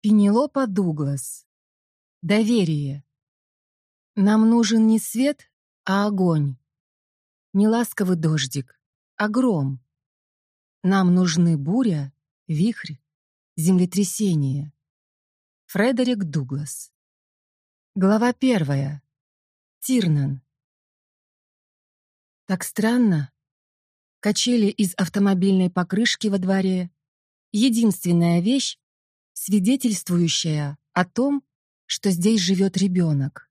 Пенелопа Дуглас. Доверие. Нам нужен не свет, а огонь. Не ласковый дождик, а гром. Нам нужны буря, вихрь, землетрясение. Фредерик Дуглас. Глава первая. Тирнан. Так странно. Качели из автомобильной покрышки во дворе. Единственная вещь, свидетельствующая о том, что здесь живет ребенок.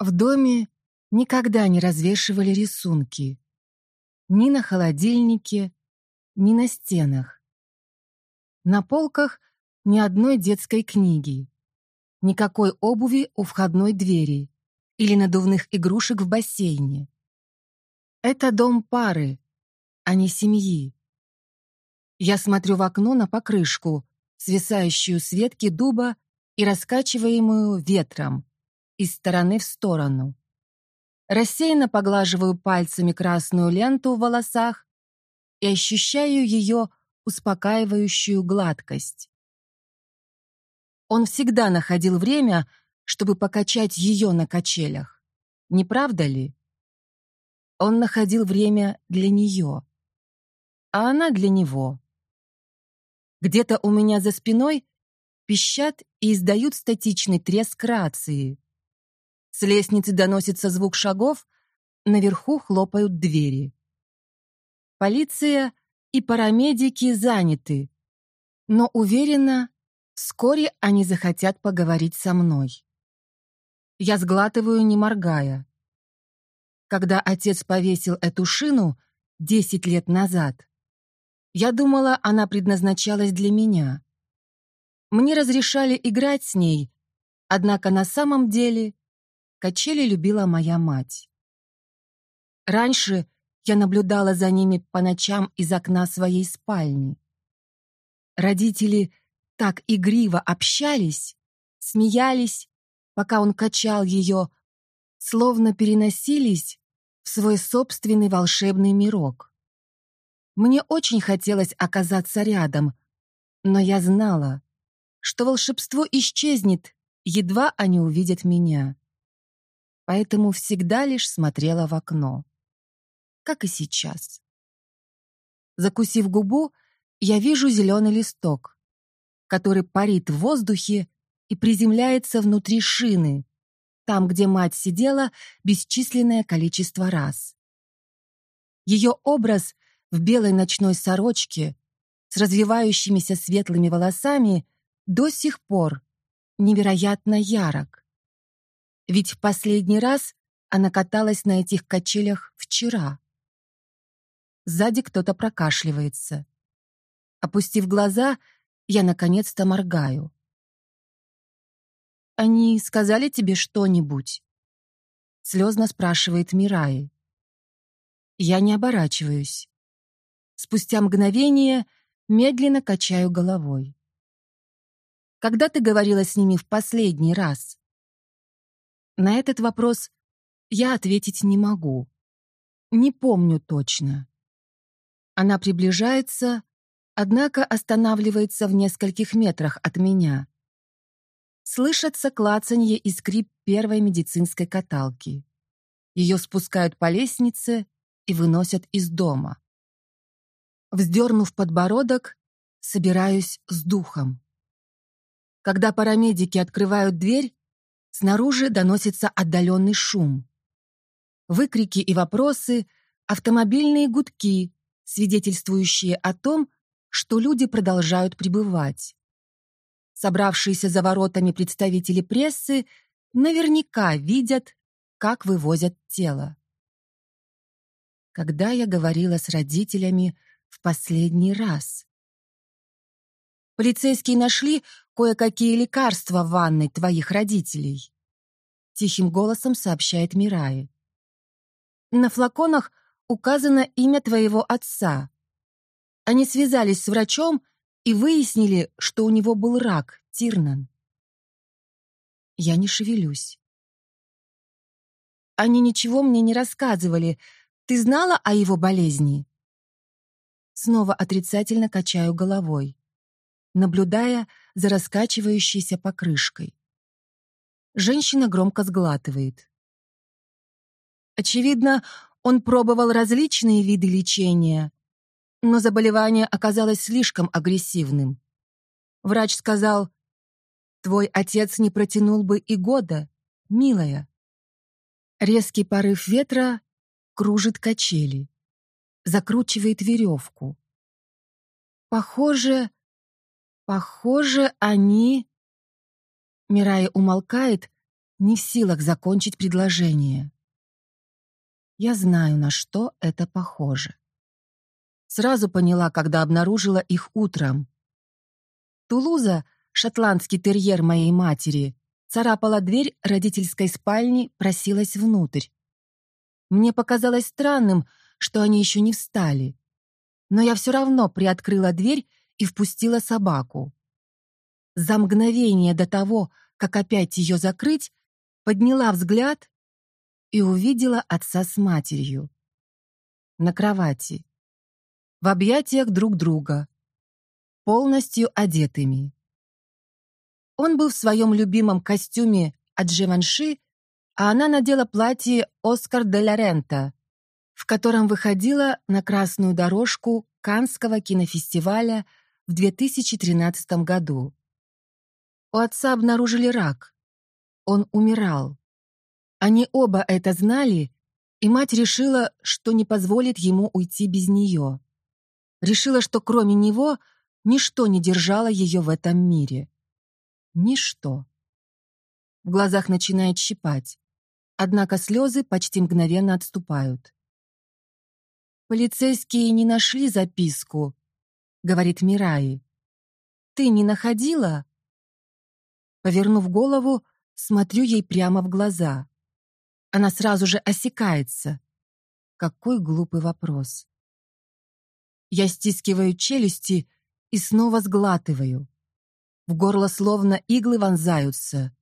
В доме никогда не развешивали рисунки. Ни на холодильнике, ни на стенах. На полках ни одной детской книги. Никакой обуви у входной двери или надувных игрушек в бассейне. Это дом пары, а не семьи. Я смотрю в окно на покрышку, свисающую с ветки дуба и раскачиваемую ветром из стороны в сторону. Рассеянно поглаживаю пальцами красную ленту в волосах и ощущаю ее успокаивающую гладкость. Он всегда находил время, чтобы покачать ее на качелях. Не правда ли? Он находил время для нее, а она для него. Где-то у меня за спиной пищат и издают статичный треск рации. С лестницы доносится звук шагов, наверху хлопают двери. Полиция и парамедики заняты, но уверена, вскоре они захотят поговорить со мной. Я сглатываю, не моргая. Когда отец повесил эту шину 10 лет назад, я думала, она предназначалась для меня. Мне разрешали играть с ней, однако на самом деле качели любила моя мать. Раньше я наблюдала за ними по ночам из окна своей спальни. Родители так игриво общались, смеялись, пока он качал ее, словно переносились в свой собственный волшебный мирок. Мне очень хотелось оказаться рядом, но я знала, что волшебство исчезнет, едва они увидят меня. Поэтому всегда лишь смотрела в окно. Как и сейчас. Закусив губу, я вижу зеленый листок, который парит в воздухе и приземляется внутри шины, там, где мать сидела бесчисленное количество раз. Ее образ в белой ночной сорочке с развивающимися светлыми волосами до сих пор невероятно ярок. Ведь в последний раз она каталась на этих качелях вчера. Сзади кто-то прокашливается. Опустив глаза, я наконец-то моргаю. «Они сказали тебе что-нибудь?» Слезно спрашивает Мираи. Я не оборачиваюсь. Спустя мгновение медленно качаю головой. Когда ты говорила с ними в последний раз? На этот вопрос я ответить не могу. Не помню точно. Она приближается, однако останавливается в нескольких метрах от меня. Слышится клацанье и скрип первой медицинской каталки. Ее спускают по лестнице и выносят из дома. Вздернув подбородок, собираюсь с духом. Когда парамедики открывают дверь, снаружи доносится отдаленный шум. Выкрики и вопросы, автомобильные гудки, свидетельствующие о том, что люди продолжают пребывать. Собравшиеся за воротами представители прессы наверняка видят, как вывозят тело. Когда я говорила с родителями в последний раз. Полицейские нашли кое-какие лекарства в ванной твоих родителей. Тихим голосом сообщает Мирай. На флаконах указано имя твоего отца. Они связались с врачом и выяснили, что у него был рак, Тирнан. Я не шевелюсь. Они ничего мне не рассказывали. Ты знала о его болезни? Снова отрицательно качаю головой, наблюдая за раскачивающейся покрышкой. Женщина громко сглатывает. Очевидно, он пробовал различные виды лечения, но заболевание оказалось слишком агрессивным. Врач сказал, «Твой отец не протянул бы и года, милая». Резкий порыв ветра кружит качели, закручивает веревку. Похоже, похоже, они... Мирая умолкает, не в силах закончить предложение. Я знаю, на что это похоже. Сразу поняла, когда обнаружила их утром. Тулуза, шотландский терьер моей матери, царапала дверь родительской спальни, просилась внутрь. Мне показалось странным, что они еще не встали. Но я все равно приоткрыла дверь и впустила собаку. За мгновение до того, как опять ее закрыть, подняла взгляд и увидела отца с матерью. На кровати. В объятиях друг друга. Полностью одетыми. Он был в своем любимом костюме от Живанши, а она надела платье Оскар де ла Рента, в котором выходила на красную дорожку Канского кинофестиваля в 2013 году. У отца обнаружили рак. Он умирал. Они оба это знали, и мать решила, что не позволит ему уйти без нее. Решила, что кроме него ничто не держало ее в этом мире. Ничто. В глазах начинает щипать. Однако слезы почти мгновенно отступают. «Полицейские не нашли записку», — говорит Мираи. «Ты не находила?» Повернув голову, смотрю ей прямо в глаза. Она сразу же осекается. Какой глупый вопрос. Я стискиваю челюсти и снова сглатываю. В горло словно иглы вонзаются.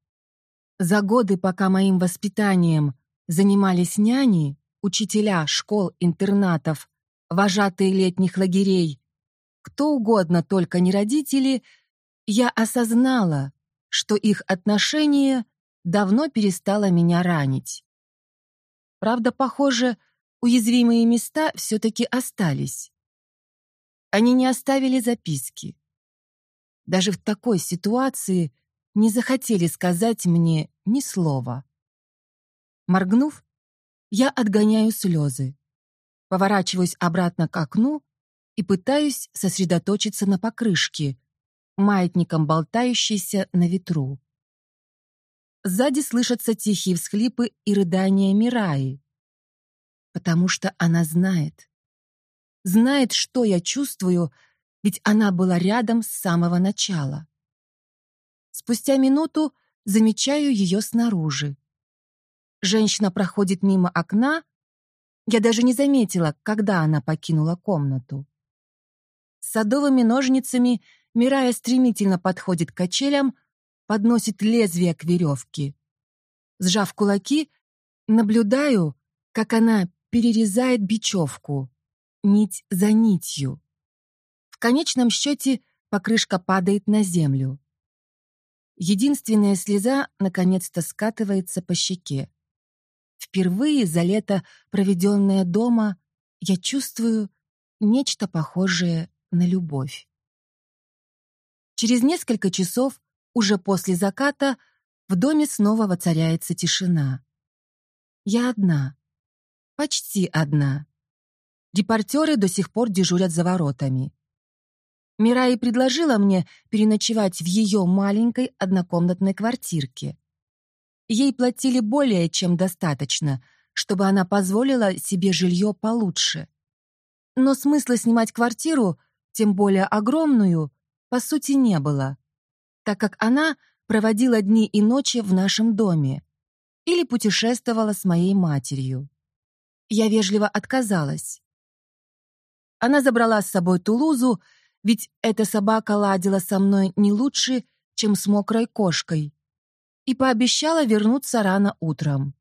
За годы, пока моим воспитанием занимались няни, учителя школ, интернатов, вожатые летних лагерей, кто угодно, только не родители, я осознала, что их отношение давно перестало меня ранить. Правда, похоже, уязвимые места все-таки остались. Они не оставили записки. Даже в такой ситуации не захотели сказать мне ни слова. Моргнув, я отгоняю слезы, поворачиваюсь обратно к окну и пытаюсь сосредоточиться на покрышке, маятником болтающейся на ветру. Сзади слышатся тихие всхлипы и рыдания Мираи, потому что она знает знает, что я чувствую, ведь она была рядом с самого начала. Спустя минуту замечаю ее снаружи. Женщина проходит мимо окна. Я даже не заметила, когда она покинула комнату. С садовыми ножницами Мирая стремительно подходит к качелям, подносит лезвие к веревке. Сжав кулаки, наблюдаю, как она перерезает бечевку нить за нитью. В конечном счете покрышка падает на землю. Единственная слеза наконец-то скатывается по щеке. Впервые за лето, проведенное дома, я чувствую нечто похожее на любовь. Через несколько часов, уже после заката, в доме снова воцаряется тишина. Я одна. Почти одна. Депортеры до сих пор дежурят за воротами. Мираи предложила мне переночевать в ее маленькой однокомнатной квартирке. Ей платили более чем достаточно, чтобы она позволила себе жилье получше. Но смысла снимать квартиру, тем более огромную, по сути не было, так как она проводила дни и ночи в нашем доме или путешествовала с моей матерью. Я вежливо отказалась. Она забрала с собой Тулузу, ведь эта собака ладила со мной не лучше, чем с мокрой кошкой, и пообещала вернуться рано утром.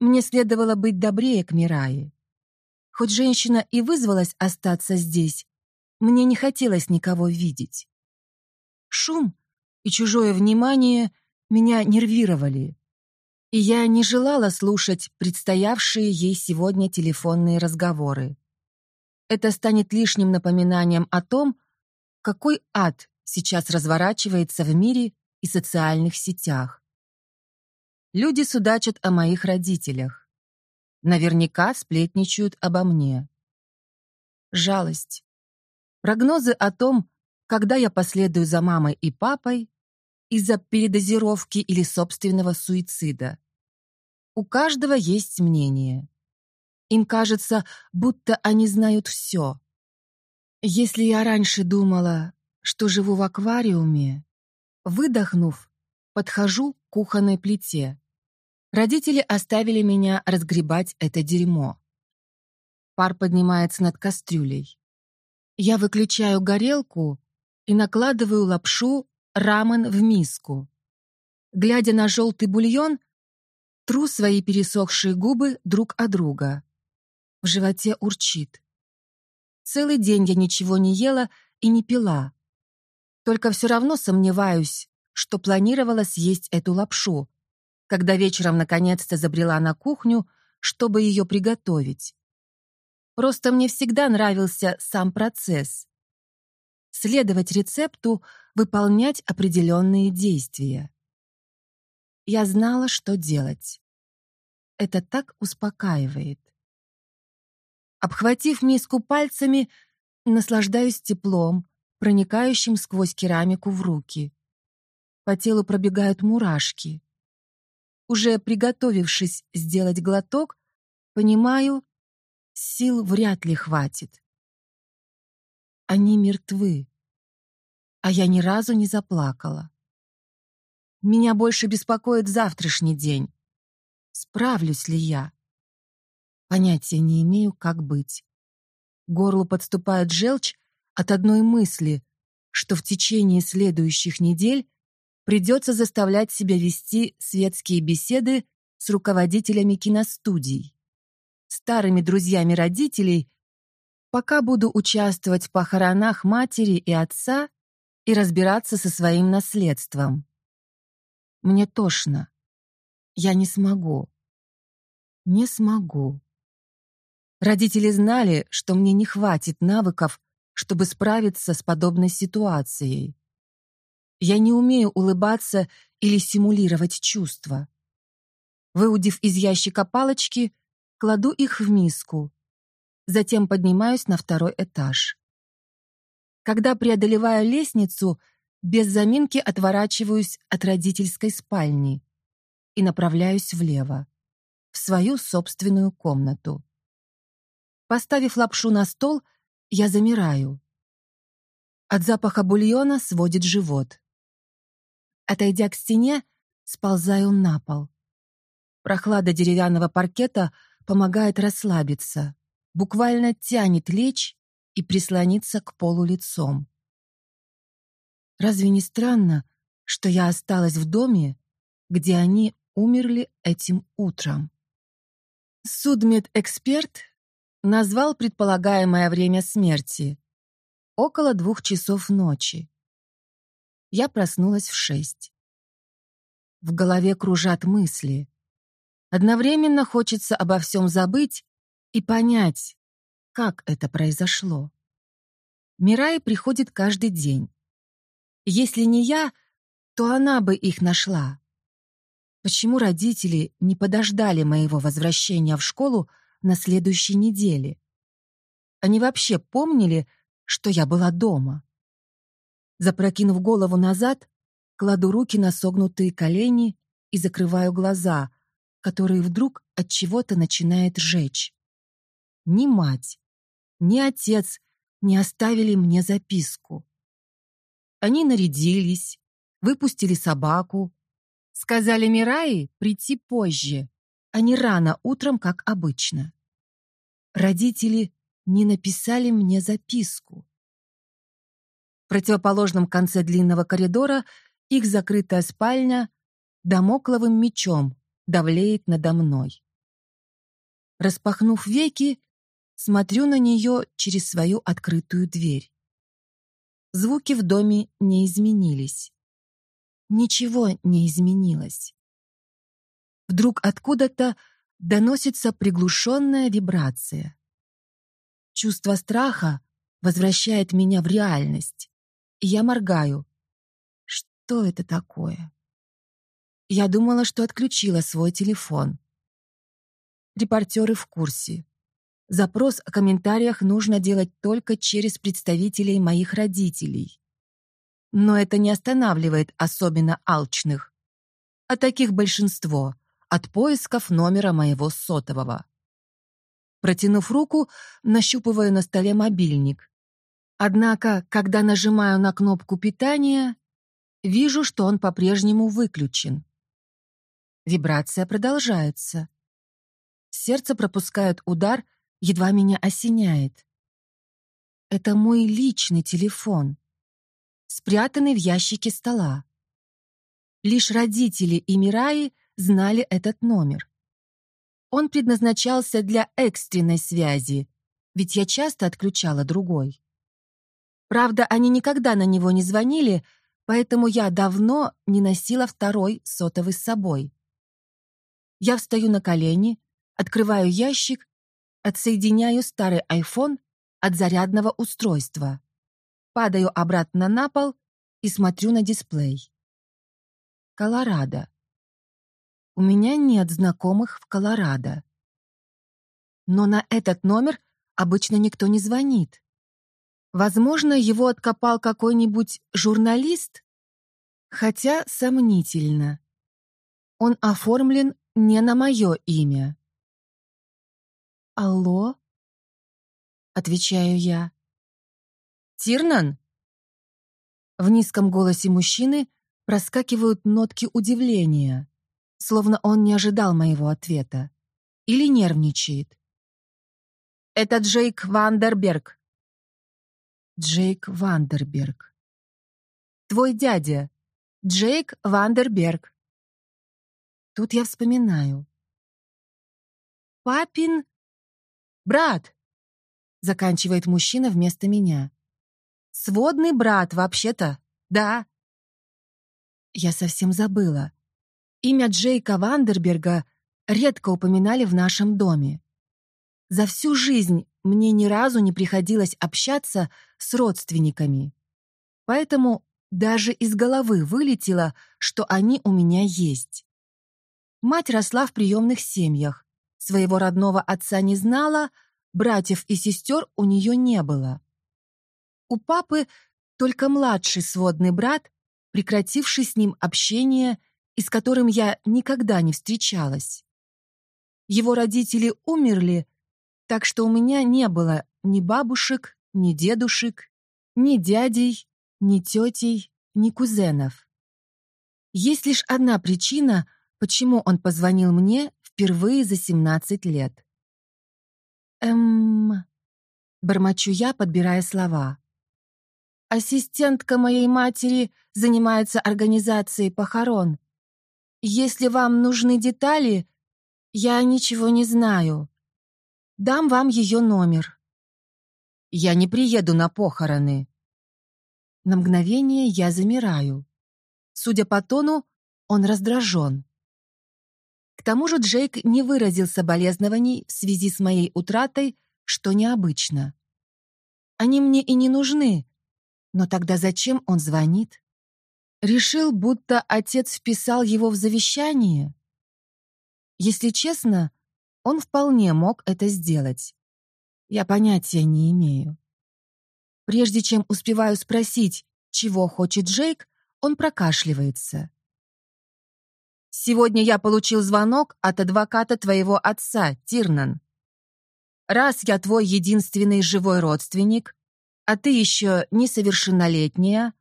Мне следовало быть добрее к Мирае. Хоть женщина и вызвалась остаться здесь, мне не хотелось никого видеть. Шум и чужое внимание меня нервировали, и я не желала слушать предстоявшие ей сегодня телефонные разговоры. Это станет лишним напоминанием о том, какой ад сейчас разворачивается в мире и социальных сетях. Люди судачат о моих родителях. Наверняка сплетничают обо мне. Жалость. Прогнозы о том, когда я последую за мамой и папой, из-за передозировки или собственного суицида. У каждого есть мнение. Им кажется, будто они знают все. Если я раньше думала, что живу в аквариуме, выдохнув, подхожу к кухонной плите. Родители оставили меня разгребать это дерьмо. Пар поднимается над кастрюлей. Я выключаю горелку и накладываю лапшу рамен в миску. Глядя на желтый бульон, тру свои пересохшие губы друг о друга. В животе урчит. Целый день я ничего не ела и не пила. Только все равно сомневаюсь, что планировала съесть эту лапшу, когда вечером наконец-то забрела на кухню, чтобы ее приготовить. Просто мне всегда нравился сам процесс. Следовать рецепту, выполнять определенные действия. Я знала, что делать. Это так успокаивает. Обхватив миску пальцами, наслаждаюсь теплом, проникающим сквозь керамику в руки. По телу пробегают мурашки. Уже приготовившись сделать глоток, понимаю, сил вряд ли хватит. Они мертвы, а я ни разу не заплакала. Меня больше беспокоит завтрашний день. Справлюсь ли я? Понятия не имею, как быть. Горлу подступает желчь от одной мысли, что в течение следующих недель придется заставлять себя вести светские беседы с руководителями киностудий, старыми друзьями родителей, пока буду участвовать в похоронах матери и отца и разбираться со своим наследством. Мне тошно. Я не смогу. Не смогу. Родители знали, что мне не хватит навыков, чтобы справиться с подобной ситуацией. Я не умею улыбаться или симулировать чувства. Выудив из ящика палочки, кладу их в миску. Затем поднимаюсь на второй этаж. Когда преодолеваю лестницу, без заминки отворачиваюсь от родительской спальни и направляюсь влево, в свою собственную комнату. Поставив лапшу на стол, я замираю. От запаха бульона сводит живот. Отойдя к стене, сползаю на пол. Прохлада деревянного паркета помогает расслабиться, буквально тянет лечь и прислониться к полу лицом. Разве не странно, что я осталась в доме, где они умерли этим утром? Судмедэксперт назвал предполагаемое время смерти — около двух часов ночи. Я проснулась в шесть. В голове кружат мысли. Одновременно хочется обо всем забыть и понять, как это произошло. Мирай приходит каждый день. Если не я, то она бы их нашла. Почему родители не подождали моего возвращения в школу на следующей неделе. Они вообще помнили, что я была дома. Запрокинув голову назад, кладу руки на согнутые колени и закрываю глаза, которые вдруг от чего-то начинает жечь. Ни мать, ни отец не оставили мне записку. Они нарядились, выпустили собаку, сказали Мираи прийти позже, а не рано утром, как обычно. Родители не написали мне записку. В противоположном конце длинного коридора их закрытая спальня домокловым мечом давлеет надо мной. Распахнув веки, смотрю на нее через свою открытую дверь. звуки в доме не изменились. Ничего не изменилось. Вдруг откуда-то доносится приглушенная вибрация. Чувство страха возвращает меня в реальность, и я моргаю. Что это такое? Я думала, что отключила свой телефон. Репортеры в курсе. Запрос о комментариях нужно делать только через представителей моих родителей. Но это не останавливает особенно алчных. А таких большинство от поисков номера моего сотового. Протянув руку, нащупываю на столе мобильник. Однако, когда нажимаю на кнопку питания, вижу, что он по-прежнему выключен. Вибрация продолжается. Сердце пропускает удар, едва меня осеняет. Это мой личный телефон, спрятанный в ящике стола. Лишь родители и Мираи знали этот номер. Он предназначался для экстренной связи, ведь я часто отключала другой. Правда, они никогда на него не звонили, поэтому я давно не носила второй сотовый с собой. Я встаю на колени, открываю ящик, отсоединяю старый iPhone от зарядного устройства, падаю обратно на пол и смотрю на дисплей. Колорадо. У меня нет знакомых в Колорадо. Но на этот номер обычно никто не звонит. Возможно, его откопал какой-нибудь журналист? Хотя сомнительно. Он оформлен не на мое имя. «Алло?» — отвечаю я. «Тирнан?» В низком голосе мужчины проскакивают нотки удивления словно он не ожидал моего ответа. Или нервничает. «Это Джейк Вандерберг». «Джейк Вандерберг». «Твой дядя. Джейк Вандерберг». Тут я вспоминаю. «Папин...» «Брат!» — заканчивает мужчина вместо меня. «Сводный брат, вообще-то, да». Я совсем забыла. Имя Джейка Вандерберга редко упоминали в нашем доме. За всю жизнь мне ни разу не приходилось общаться с родственниками. Поэтому даже из головы вылетело, что они у меня есть. Мать росла в приемных семьях. Своего родного отца не знала, братьев и сестер у нее не было. У папы только младший сводный брат, прекративший с ним общение и с которым я никогда не встречалась. Его родители умерли, так что у меня не было ни бабушек, ни дедушек, ни дядей, ни тетей, ни кузенов. Есть лишь одна причина, почему он позвонил мне впервые за 17 лет. «Эм...» — бормочу я, подбирая слова. «Ассистентка моей матери занимается организацией похорон. Если вам нужны детали, я ничего не знаю. Дам вам ее номер. Я не приеду на похороны. На мгновение я замираю. Судя по тону, он раздражен. К тому же Джейк не выразил соболезнований в связи с моей утратой, что необычно. Они мне и не нужны, но тогда зачем он звонит? Решил, будто отец вписал его в завещание? Если честно, он вполне мог это сделать. Я понятия не имею. Прежде чем успеваю спросить, чего хочет Джейк, он прокашливается. «Сегодня я получил звонок от адвоката твоего отца, Тирнан. Раз я твой единственный живой родственник, а ты еще несовершеннолетняя,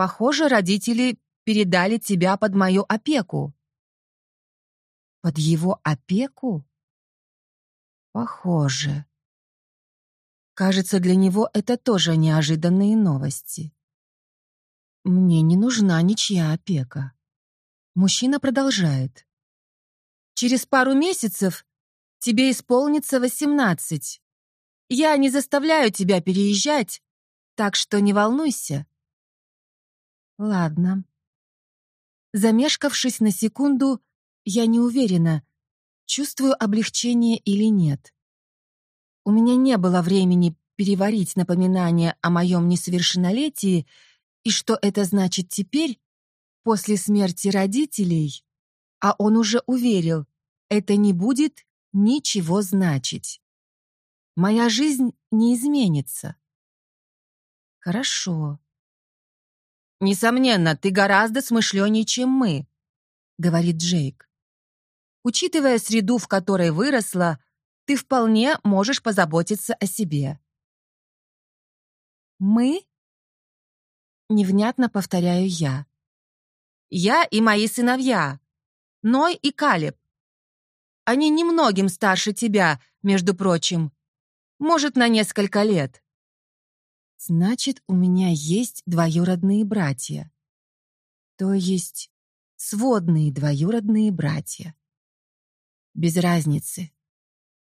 Похоже, родители передали тебя под мою опеку. Под его опеку? Похоже. Кажется, для него это тоже неожиданные новости. Мне не нужна ничья опека. Мужчина продолжает. Через пару месяцев тебе исполнится восемнадцать. Я не заставляю тебя переезжать, так что не волнуйся. Ладно. Замешкавшись на секунду, я не уверена, чувствую облегчение или нет. У меня не было времени переварить напоминание о моем несовершеннолетии и что это значит теперь, после смерти родителей, а он уже уверил, это не будет ничего значить. Моя жизнь не изменится. Хорошо. Несомненно, ты гораздо смышленнее, чем мы, говорит Джейк. Учитывая среду, в которой выросла, ты вполне можешь позаботиться о себе. Мы? Невнятно повторяю я. Я и мои сыновья, Ной и Калеб. Они немногим старше тебя, между прочим. Может, на несколько лет. Значит, у меня есть двоюродные братья. То есть сводные двоюродные братья. Без разницы.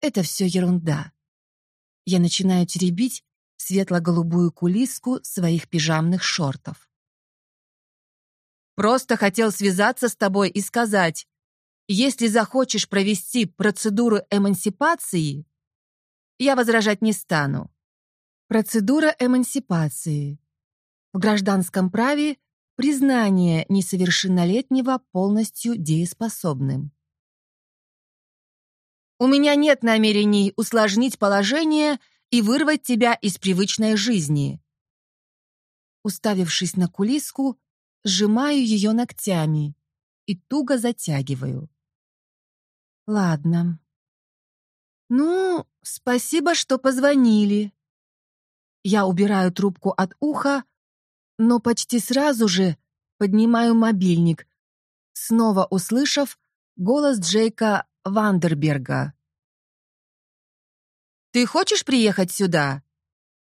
Это все ерунда. Я начинаю теребить светло-голубую кулиску своих пижамных шортов. Просто хотел связаться с тобой и сказать, если захочешь провести процедуру эмансипации, я возражать не стану. Процедура эмансипации. В гражданском праве признание несовершеннолетнего полностью дееспособным. У меня нет намерений усложнить положение и вырвать тебя из привычной жизни. Уставившись на кулиску, сжимаю ее ногтями и туго затягиваю. Ладно. Ну, спасибо, что позвонили. Я убираю трубку от уха, но почти сразу же поднимаю мобильник, снова услышав голос Джейка Вандерберга. «Ты хочешь приехать сюда?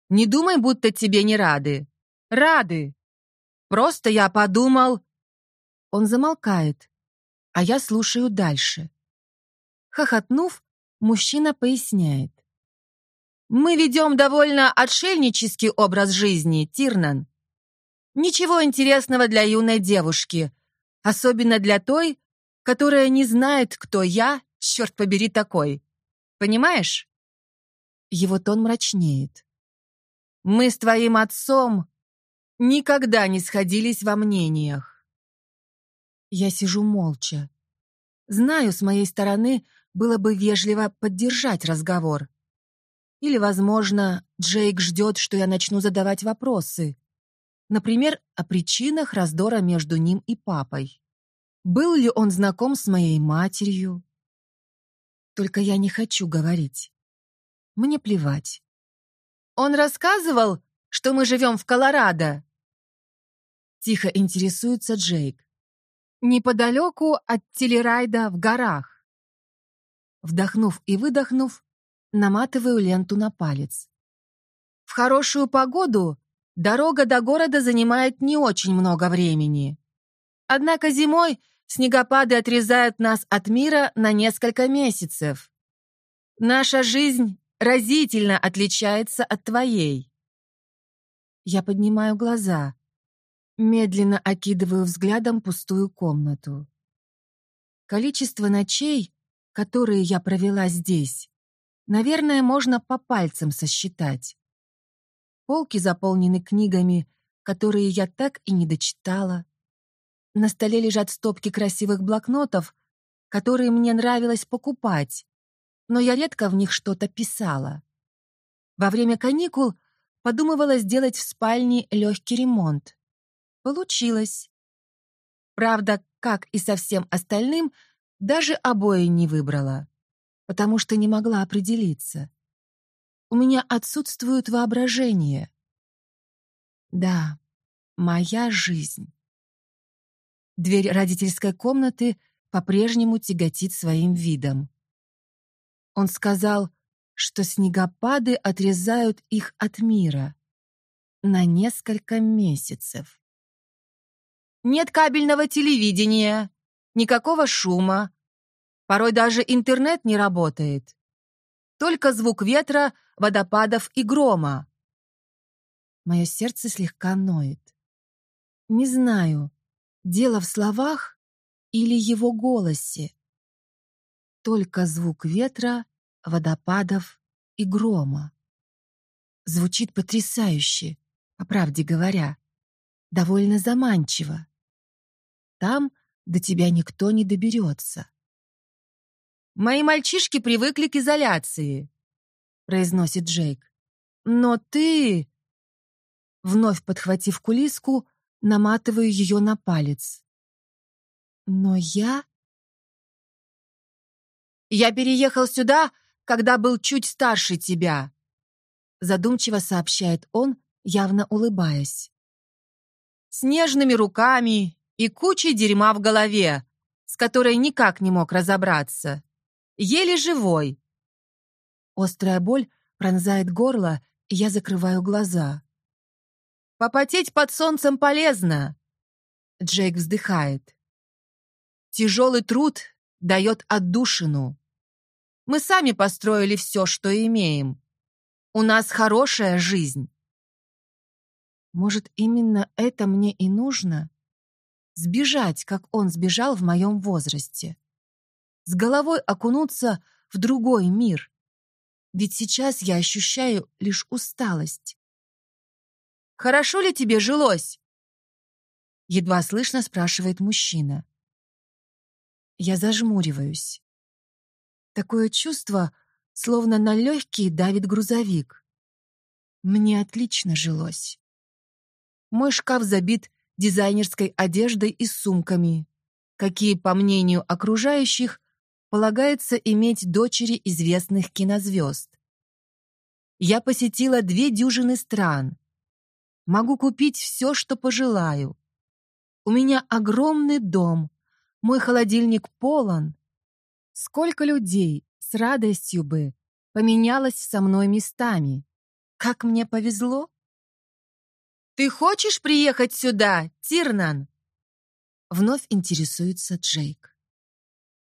Не думай, будто тебе не рады. Рады. Просто я подумал...» Он замолкает, а я слушаю дальше. Хохотнув, мужчина поясняет. «Мы ведем довольно отшельнический образ жизни, Тирнан. Ничего интересного для юной девушки, особенно для той, которая не знает, кто я, черт побери, такой. Понимаешь? Его тон мрачнеет. Мы с твоим отцом никогда не сходились во мнениях. Я сижу молча. Знаю, с моей стороны было бы вежливо поддержать разговор. Или, возможно, Джейк ждет, что я начну задавать вопросы. Например, о причинах раздора между ним и папой. Был ли он знаком с моей матерью? Только я не хочу говорить. Мне плевать. Он рассказывал, что мы живем в Колорадо? Тихо интересуется Джейк. Неподалеку от Телерайда в горах. Вдохнув и выдохнув, наматываю ленту на палец. В хорошую погоду дорога до города занимает не очень много времени. Однако зимой снегопады отрезают нас от мира на несколько месяцев. Наша жизнь разительно отличается от твоей. Я поднимаю глаза, медленно окидываю взглядом пустую комнату. Количество ночей, которые я провела здесь, наверное, можно по пальцам сосчитать. Полки заполнены книгами, которые я так и не дочитала. На столе лежат стопки красивых блокнотов, которые мне нравилось покупать, но я редко в них что-то писала. Во время каникул подумывала сделать в спальне легкий ремонт. Получилось. Правда, как и со всем остальным, даже обои не выбрала, потому что не могла определиться. У меня отсутствует воображение. Да, моя жизнь. Дверь родительской комнаты по-прежнему тяготит своим видом. Он сказал, что снегопады отрезают их от мира на несколько месяцев. Нет кабельного телевидения, никакого шума. Порой даже интернет не работает. Только звук ветра, водопадов и грома. Мое сердце слегка ноет. Не знаю, дело в словах или его голосе. Только звук ветра, водопадов и грома. Звучит потрясающе, по правде говоря, довольно заманчиво. Там до тебя никто не доберется. «Мои мальчишки привыкли к изоляции», — произносит Джейк. «Но ты...» Вновь подхватив кулиску, наматываю ее на палец. «Но я...» «Я переехал сюда, когда был чуть старше тебя», задумчиво сообщает он, явно улыбаясь. «С нежными руками и кучей дерьма в голове, с которой никак не мог разобраться еле живой. Острая боль пронзает горло, и я закрываю глаза. «Попотеть под солнцем полезно!» Джейк вздыхает. «Тяжелый труд дает отдушину. Мы сами построили все, что имеем. У нас хорошая жизнь». Может, именно это мне и нужно? Сбежать, как он сбежал в моем возрасте с головой окунуться в другой мир. Ведь сейчас я ощущаю лишь усталость. «Хорошо ли тебе жилось?» Едва слышно спрашивает мужчина. Я зажмуриваюсь. Такое чувство, словно на легкие давит грузовик. Мне отлично жилось. Мой шкаф забит дизайнерской одеждой и сумками, какие, по мнению окружающих, полагается иметь дочери известных кинозвезд. Я посетила две дюжины стран. Могу купить все, что пожелаю. У меня огромный дом, мой холодильник полон. Сколько людей с радостью бы поменялось со мной местами. Как мне повезло. «Ты хочешь приехать сюда, Тирнан?» Вновь интересуется Джейк.